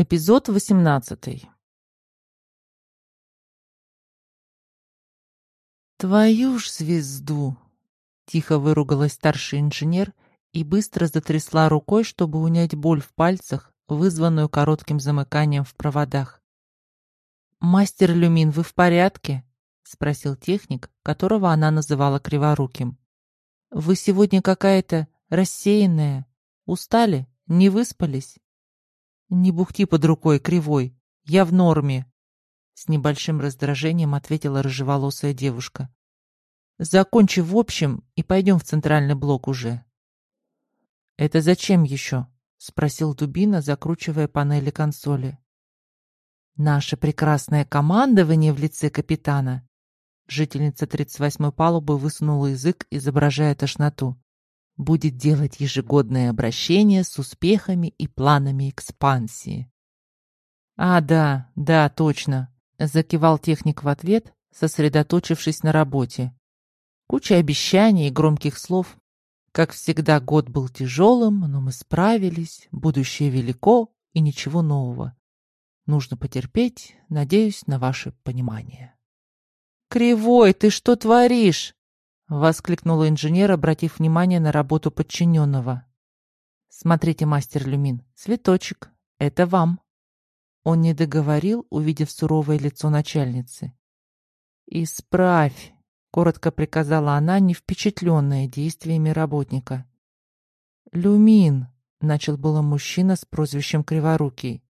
Эпизод 18 «Твою ж звезду!» — тихо выругалась старший инженер и быстро затрясла рукой, чтобы унять боль в пальцах, вызванную коротким замыканием в проводах. «Мастер Люмин, вы в порядке?» — спросил техник, которого она называла криворуким. «Вы сегодня какая-то рассеянная. Устали? Не выспались?» «Не бухти под рукой, кривой. Я в норме», — с небольшим раздражением ответила рыжеволосая девушка. «Закончи в общем и пойдем в центральный блок уже». «Это зачем еще?» — спросил Дубина, закручивая панели консоли. «Наше прекрасное командование в лице капитана!» Жительница 38-й палубы высунула язык, изображая тошноту будет делать ежегодное обращение с успехами и планами экспансии. «А, да, да, точно», — закивал техник в ответ, сосредоточившись на работе. Куча обещаний и громких слов. Как всегда, год был тяжелым, но мы справились, будущее велико и ничего нового. Нужно потерпеть, надеюсь на ваше понимание. «Кривой, ты что творишь?» — воскликнула инженер, обратив внимание на работу подчиненного. «Смотрите, мастер Люмин, цветочек. Это вам». Он не договорил, увидев суровое лицо начальницы. «Исправь», — коротко приказала она, не впечатленная действиями работника. «Люмин», — начал было мужчина с прозвищем Криворукий.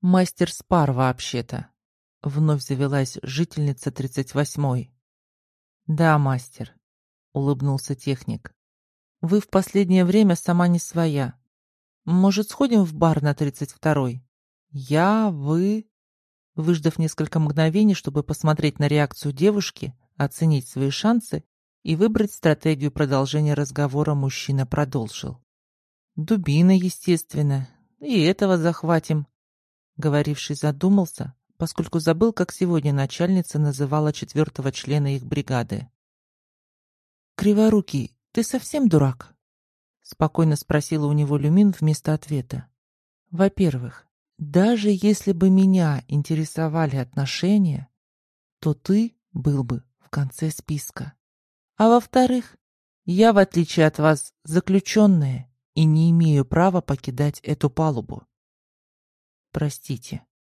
«Мастер Спар, вообще-то», — вновь завелась жительница тридцать восьмой. «Да, мастер», — улыбнулся техник. «Вы в последнее время сама не своя. Может, сходим в бар на тридцать второй? Я, вы...» Выждав несколько мгновений, чтобы посмотреть на реакцию девушки, оценить свои шансы и выбрать стратегию продолжения разговора, мужчина продолжил. «Дубина, естественно. И этого захватим». Говоривший задумался, поскольку забыл, как сегодня начальница называла четвертого члена их бригады. «Криворукий, ты совсем дурак?» — спокойно спросила у него Люмин вместо ответа. «Во-первых, даже если бы меня интересовали отношения, то ты был бы в конце списка. А во-вторых, я, в отличие от вас, заключенная и не имею права покидать эту палубу. Простите, —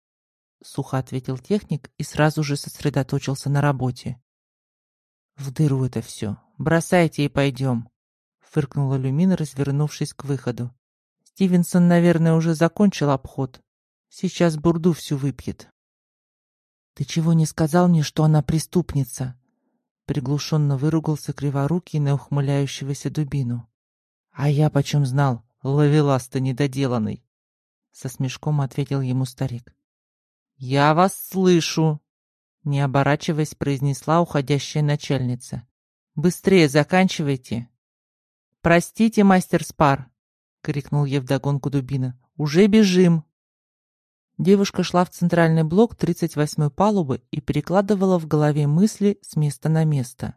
сухо ответил техник и сразу же сосредоточился на работе. «В дыру это все. Бросайте и пойдем», — фыркнула Люмина, развернувшись к выходу. «Стивенсон, наверное, уже закончил обход. Сейчас бурду всю выпьет». «Ты чего не сказал мне, что она преступница?» Приглушенно выругался криворукий на ухмыляющегося дубину. «А я почем знал, ловелас-то недоделанный!» Со смешком ответил ему старик. «Я вас слышу!» Не оборачиваясь, произнесла уходящая начальница. «Быстрее заканчивайте!» «Простите, мастер Спар!» — крикнул ей вдогонку Дубина. «Уже бежим!» Девушка шла в центральный блок 38-й палубы и перекладывала в голове мысли с места на место.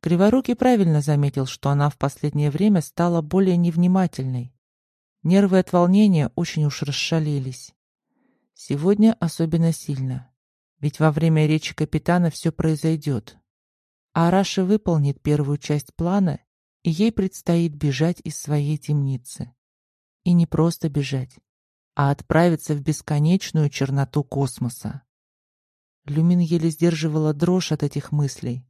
Криворукий правильно заметил, что она в последнее время стала более невнимательной. Нервы от волнения очень уж расшалились. Сегодня особенно сильно, ведь во время речи капитана все произойдет. Араша выполнит первую часть плана, и ей предстоит бежать из своей темницы. И не просто бежать, а отправиться в бесконечную черноту космоса. Люмин еле сдерживала дрожь от этих мыслей.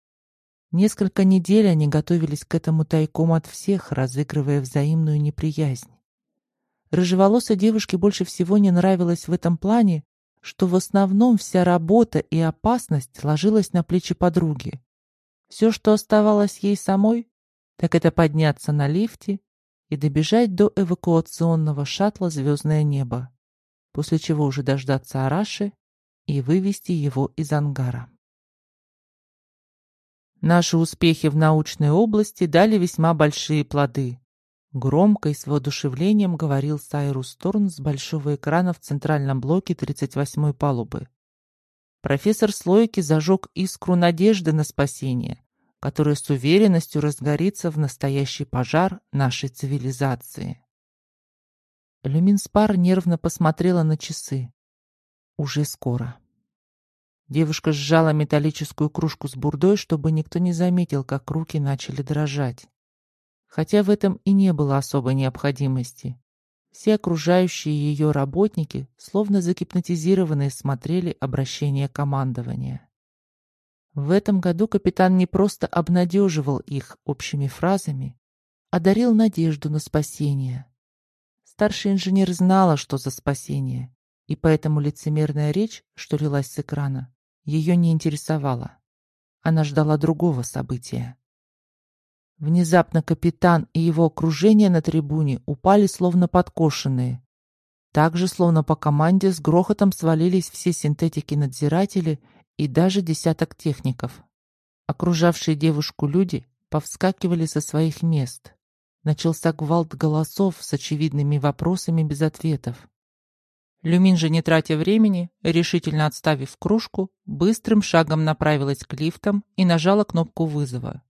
Несколько недель они готовились к этому тайком от всех, разыгрывая взаимную неприязнь. Рыжеволосой девушке больше всего не нравилось в этом плане, что в основном вся работа и опасность ложилась на плечи подруги. Все, что оставалось ей самой, так это подняться на лифте и добежать до эвакуационного шаттла «Звездное небо», после чего уже дождаться Араши и вывести его из ангара. Наши успехи в научной области дали весьма большие плоды. Громко и с воодушевлением говорил Сайрус Торн с большого экрана в центральном блоке 38-й палубы. Профессор Слойки зажег искру надежды на спасение, которая с уверенностью разгорится в настоящий пожар нашей цивилизации. Люминспар нервно посмотрела на часы. Уже скоро. Девушка сжала металлическую кружку с бурдой, чтобы никто не заметил, как руки начали дрожать. Хотя в этом и не было особой необходимости. Все окружающие ее работники, словно загипнотизированные, смотрели обращение командования. В этом году капитан не просто обнадеживал их общими фразами, а дарил надежду на спасение. Старший инженер знала, что за спасение, и поэтому лицемерная речь, что лилась с экрана, ее не интересовала. Она ждала другого события. Внезапно капитан и его окружение на трибуне упали словно подкошенные. Также, словно по команде, с грохотом свалились все синтетики-надзиратели и даже десяток техников. Окружавшие девушку люди повскакивали со своих мест. Начался гвалт голосов с очевидными вопросами без ответов. Люмин же, не тратя времени, решительно отставив кружку, быстрым шагом направилась к лифтам и нажала кнопку вызова,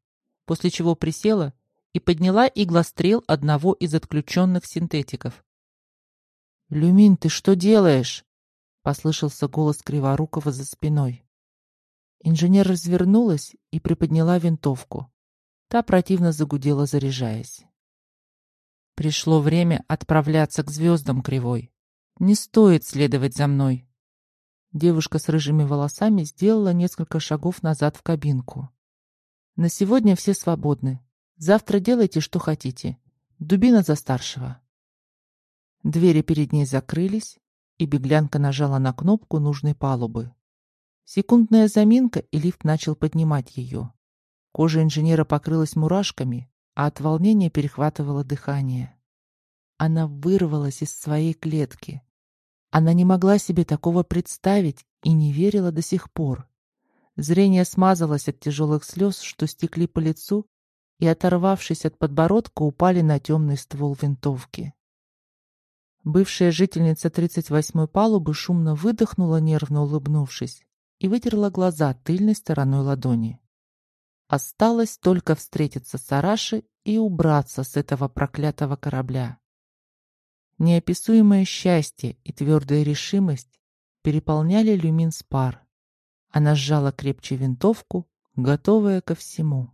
после чего присела и подняла иглострел одного из отключенных синтетиков. «Люмин, ты что делаешь?» — послышался голос Криворукова за спиной. Инженер развернулась и приподняла винтовку. Та противно загудела, заряжаясь. Пришло время отправляться к звездам Кривой. Не стоит следовать за мной. Девушка с рыжими волосами сделала несколько шагов назад в кабинку. На сегодня все свободны. Завтра делайте, что хотите. Дубина за старшего. Двери перед ней закрылись, и беглянка нажала на кнопку нужной палубы. Секундная заминка, и лифт начал поднимать ее. Кожа инженера покрылась мурашками, а от волнения перехватывало дыхание. Она вырвалась из своей клетки. Она не могла себе такого представить и не верила до сих пор. Зрение смазалось от тяжелых слез, что стекли по лицу, и, оторвавшись от подбородка, упали на темный ствол винтовки. Бывшая жительница 38-й палубы шумно выдохнула, нервно улыбнувшись, и вытерла глаза тыльной стороной ладони. Осталось только встретиться с Араши и убраться с этого проклятого корабля. Неописуемое счастье и твердая решимость переполняли люмин спар. Она сжала крепче винтовку, готовая ко всему.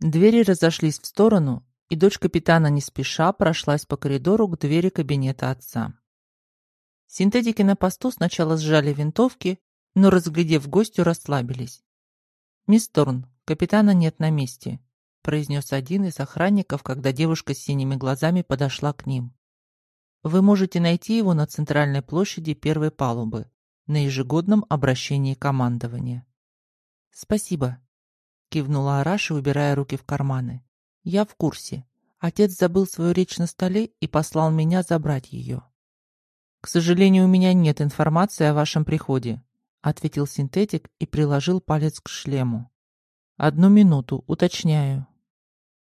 Двери разошлись в сторону, и дочь капитана не спеша прошлась по коридору к двери кабинета отца. Синтетики на посту сначала сжали винтовки, но, разглядев гостю, расслабились. «Мисс Торн, капитана нет на месте произнес один из охранников, когда девушка с синими глазами подошла к ним. Вы можете найти его на центральной площади первой палубы, на ежегодном обращении командования. «Спасибо», — кивнула Араша, убирая руки в карманы. «Я в курсе. Отец забыл свою речь на столе и послал меня забрать ее». «К сожалению, у меня нет информации о вашем приходе», — ответил синтетик и приложил палец к шлему. «Одну минуту, уточняю.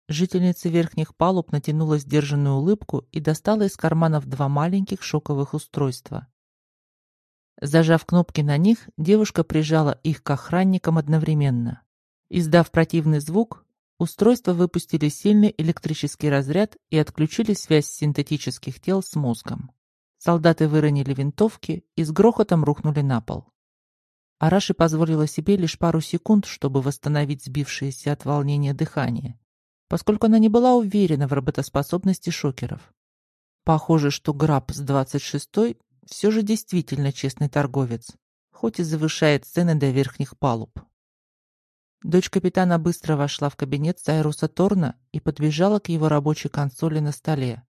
Жительница верхних палуб натянула сдержанную улыбку и достала из карманов два маленьких шоковых устройства. Зажав кнопки на них, девушка прижала их к охранникам одновременно. Издав противный звук, устройства выпустили сильный электрический разряд и отключили связь синтетических тел с мозгом. Солдаты выронили винтовки и с грохотом рухнули на пол. Араши позволила себе лишь пару секунд, чтобы восстановить сбившееся от волнения дыхание поскольку она не была уверена в работоспособности шокеров. Похоже, что Граб с 26-й все же действительно честный торговец, хоть и завышает цены до верхних палуб. Дочь капитана быстро вошла в кабинет Сайруса Торна и подбежала к его рабочей консоли на столе.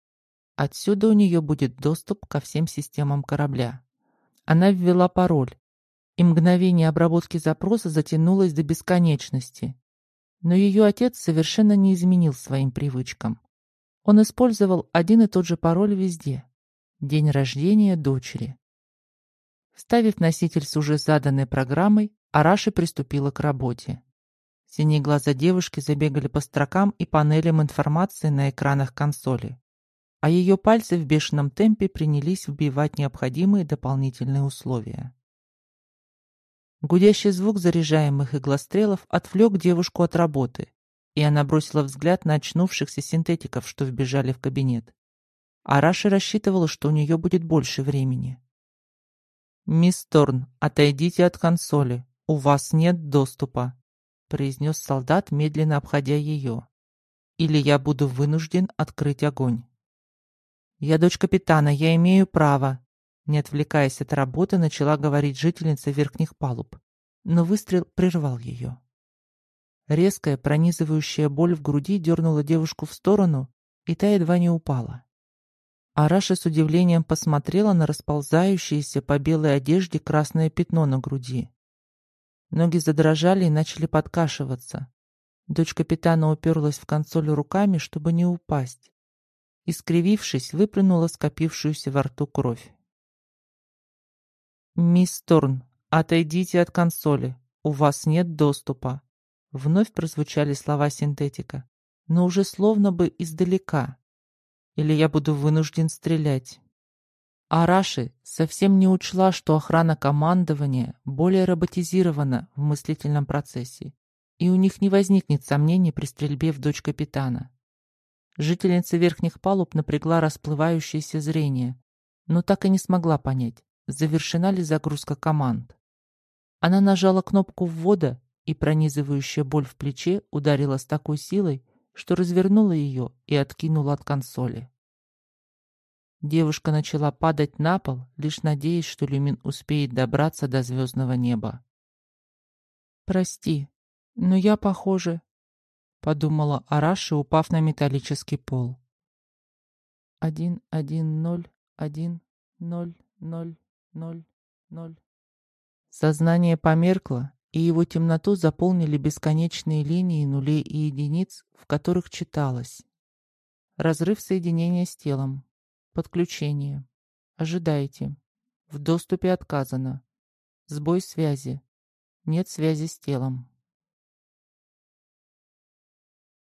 Отсюда у нее будет доступ ко всем системам корабля. Она ввела пароль, и мгновение обработки запроса затянулось до бесконечности, но ее отец совершенно не изменил своим привычкам. Он использовал один и тот же пароль везде. День рождения дочери. Вставив носитель с уже заданной программой, Араша приступила к работе. Синие глаза девушки забегали по строкам и панелям информации на экранах консоли, а ее пальцы в бешеном темпе принялись вбивать необходимые дополнительные условия. Гудящий звук заряжаемых иглострелов отвлек девушку от работы, и она бросила взгляд на очнувшихся синтетиков, что вбежали в кабинет. А Раши рассчитывала, что у нее будет больше времени. «Мисс Торн, отойдите от консоли. У вас нет доступа», — произнес солдат, медленно обходя ее. «Или я буду вынужден открыть огонь». «Я дочь капитана, я имею право», — не отвлекаясь от работы, начала говорить жительница верхних палуб. Но выстрел прервал ее. Резкая, пронизывающая боль в груди дернула девушку в сторону, и та едва не упала. Араша с удивлением посмотрела на расползающееся по белой одежде красное пятно на груди. Ноги задрожали и начали подкашиваться. Дочь капитана уперлась в консоль руками, чтобы не упасть. Искривившись, выплюнула скопившуюся во рту кровь. «Мисс Торн, отойдите от консоли. У вас нет доступа». Вновь прозвучали слова синтетика, но уже словно бы издалека или я буду вынужден стрелять. Араши совсем не учла, что охрана командования более роботизирована в мыслительном процессе, и у них не возникнет сомнений при стрельбе в дочь капитана. Жительница верхних палуб напрягла расплывающееся зрение, но так и не смогла понять, завершена ли загрузка команд. Она нажала кнопку ввода, и пронизывающая боль в плече ударила с такой силой, что развернула ее и откинула от консоли. Девушка начала падать на пол, лишь надеясь, что Люмин успеет добраться до звездного неба. «Прости, но я, похоже...» — подумала Араши, упав на металлический пол. «Один, один, ноль, один, ноль, ноль, ноль, ноль...» Сознание померкло, и его темноту заполнили бесконечные линии нулей и единиц, в которых читалось. Разрыв соединения с телом. Подключение. Ожидайте. В доступе отказано. Сбой связи. Нет связи с телом.